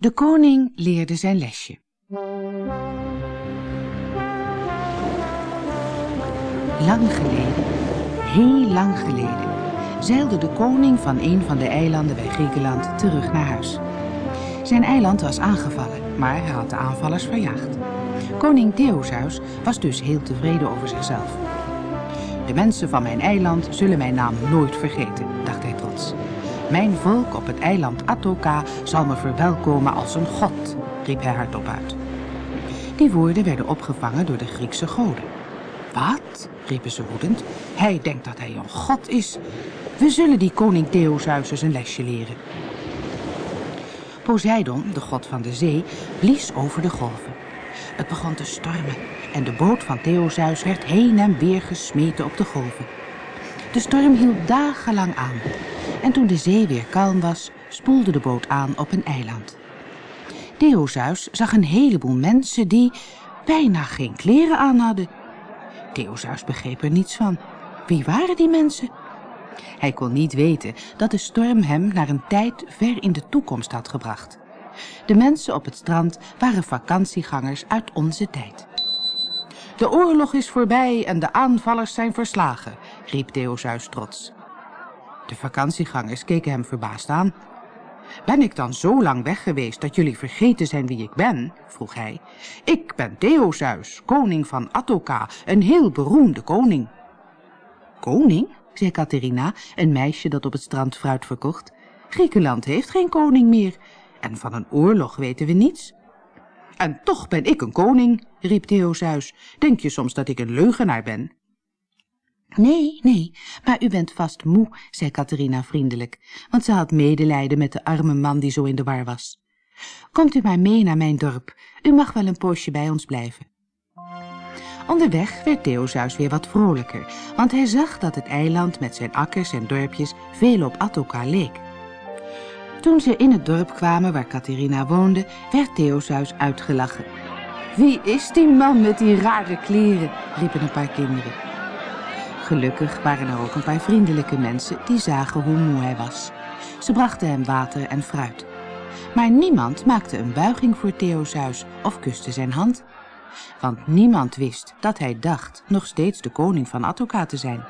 De koning leerde zijn lesje. Lang geleden, heel lang geleden, zeilde de koning van een van de eilanden bij Griekenland terug naar huis. Zijn eiland was aangevallen, maar hij had de aanvallers verjaagd. Koning Theosaus was dus heel tevreden over zichzelf. De mensen van mijn eiland zullen mijn naam nooit vergeten. Mijn volk op het eiland Atoka zal me verwelkomen als een god, riep hij hardop uit. Die woorden werden opgevangen door de Griekse goden. Wat? riepen ze woedend. Hij denkt dat hij een god is. We zullen die koning Theosaus eens een lesje leren. Poseidon, de god van de zee, blies over de golven. Het begon te stormen en de boot van Theosaus werd heen en weer gesmeten op de golven. De storm hield dagenlang aan en toen de zee weer kalm was, spoelde de boot aan op een eiland. Theosaus zag een heleboel mensen die bijna geen kleren aan hadden. Theosaus begreep er niets van. Wie waren die mensen? Hij kon niet weten dat de storm hem naar een tijd ver in de toekomst had gebracht. De mensen op het strand waren vakantiegangers uit onze tijd. De oorlog is voorbij en de aanvallers zijn verslagen, riep Theosaus trots. De vakantiegangers keken hem verbaasd aan. Ben ik dan zo lang weg geweest dat jullie vergeten zijn wie ik ben? vroeg hij. Ik ben Theosaus, koning van Atoka, een heel beroemde koning. Koning? zei Catharina, een meisje dat op het strand fruit verkocht. Griekenland heeft geen koning meer en van een oorlog weten we niets. En toch ben ik een koning, riep Theosaus. Denk je soms dat ik een leugenaar ben? Nee, nee, maar u bent vast moe, zei Catharina vriendelijk, want ze had medelijden met de arme man die zo in de war was. Komt u maar mee naar mijn dorp, u mag wel een poosje bij ons blijven. Onderweg werd Theosaus weer wat vrolijker, want hij zag dat het eiland met zijn akkers en dorpjes veel op Atoka leek. Toen ze in het dorp kwamen waar Catharina woonde, werd Theosaus uitgelachen. Wie is die man met die rare kleren? riepen een paar kinderen. Gelukkig waren er ook een paar vriendelijke mensen die zagen hoe moe hij was. Ze brachten hem water en fruit. Maar niemand maakte een buiging voor Theosaus of kuste zijn hand. Want niemand wist dat hij dacht nog steeds de koning van Atoka te zijn.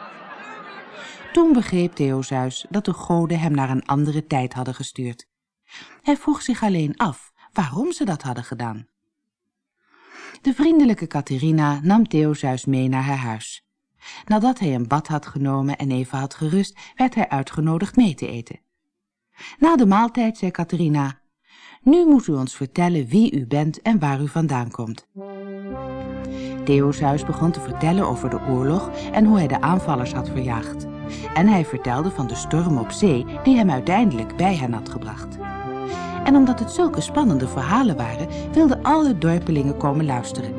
Toen begreep Theosaus dat de goden hem naar een andere tijd hadden gestuurd. Hij vroeg zich alleen af waarom ze dat hadden gedaan. De vriendelijke Catharina nam Theosaus mee naar haar huis. Nadat hij een bad had genomen en even had gerust, werd hij uitgenodigd mee te eten. Na de maaltijd zei Catharina, nu moet u ons vertellen wie u bent en waar u vandaan komt. Theosaus begon te vertellen over de oorlog en hoe hij de aanvallers had verjaagd. En hij vertelde van de storm op zee die hem uiteindelijk bij hen had gebracht. En omdat het zulke spannende verhalen waren, wilden alle dorpelingen komen luisteren.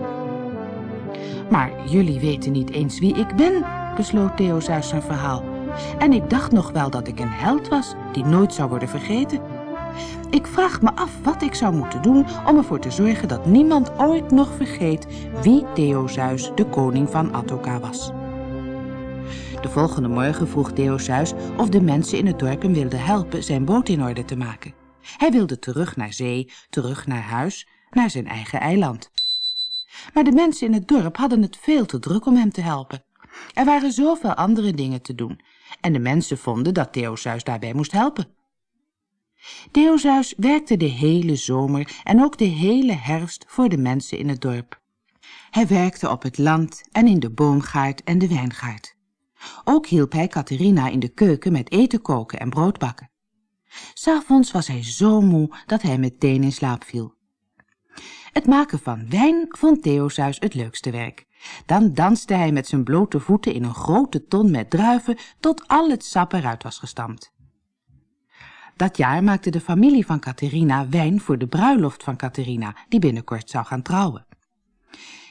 Maar jullie weten niet eens wie ik ben, besloot Theosaus zijn verhaal. En ik dacht nog wel dat ik een held was die nooit zou worden vergeten. Ik vraag me af wat ik zou moeten doen om ervoor te zorgen dat niemand ooit nog vergeet wie Theosaus, de koning van Atoka, was. De volgende morgen vroeg Theosaus of de mensen in het dorp hem wilden helpen zijn boot in orde te maken. Hij wilde terug naar zee, terug naar huis, naar zijn eigen eiland. Maar de mensen in het dorp hadden het veel te druk om hem te helpen. Er waren zoveel andere dingen te doen en de mensen vonden dat Theosaus daarbij moest helpen. Theosaus werkte de hele zomer en ook de hele herfst voor de mensen in het dorp. Hij werkte op het land en in de boomgaard en de wijngaard. Ook hielp hij Catharina in de keuken met eten koken en brood bakken. S'avonds was hij zo moe dat hij meteen in slaap viel. Het maken van wijn vond Theosaus het leukste werk. Dan danste hij met zijn blote voeten in een grote ton met druiven tot al het sap eruit was gestampt. Dat jaar maakte de familie van Catharina wijn voor de bruiloft van Catharina, die binnenkort zou gaan trouwen.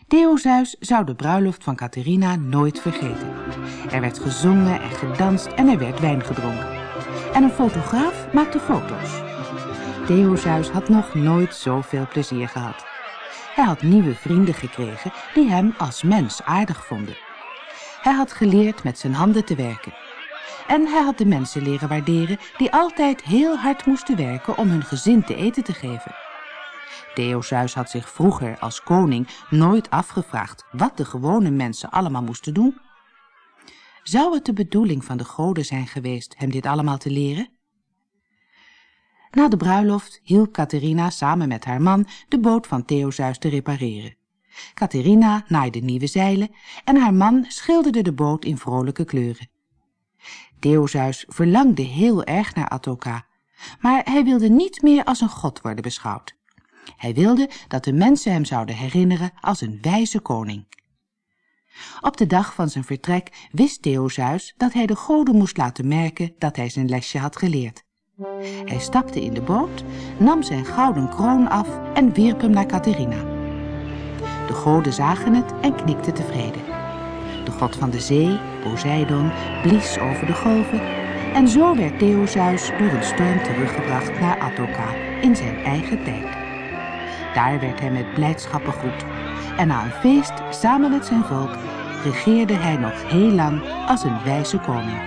Theosaus zou de bruiloft van Catharina nooit vergeten. Er werd gezongen en gedanst en er werd wijn gedronken. En een fotograaf maakte foto's. Theosaus had nog nooit zoveel plezier gehad. Hij had nieuwe vrienden gekregen die hem als mens aardig vonden. Hij had geleerd met zijn handen te werken. En hij had de mensen leren waarderen die altijd heel hard moesten werken om hun gezin te eten te geven. Theozeus had zich vroeger als koning nooit afgevraagd wat de gewone mensen allemaal moesten doen. Zou het de bedoeling van de goden zijn geweest hem dit allemaal te leren? Na de bruiloft hielp Catharina samen met haar man de boot van Theozeus te repareren. Catharina naaide nieuwe zeilen en haar man schilderde de boot in vrolijke kleuren. Theozeus verlangde heel erg naar Atoka, maar hij wilde niet meer als een god worden beschouwd. Hij wilde dat de mensen hem zouden herinneren als een wijze koning. Op de dag van zijn vertrek wist Theozeus dat hij de goden moest laten merken dat hij zijn lesje had geleerd. Hij stapte in de boot, nam zijn gouden kroon af en wierp hem naar Catharina. De goden zagen het en knikten tevreden. De god van de zee, Poseidon, blies over de golven en zo werd Theozeus door een storm teruggebracht naar Athoka in zijn eigen tijd. Daar werd hij met blijdschap begroet en na een feest samen met zijn volk regeerde hij nog heel lang als een wijze koning.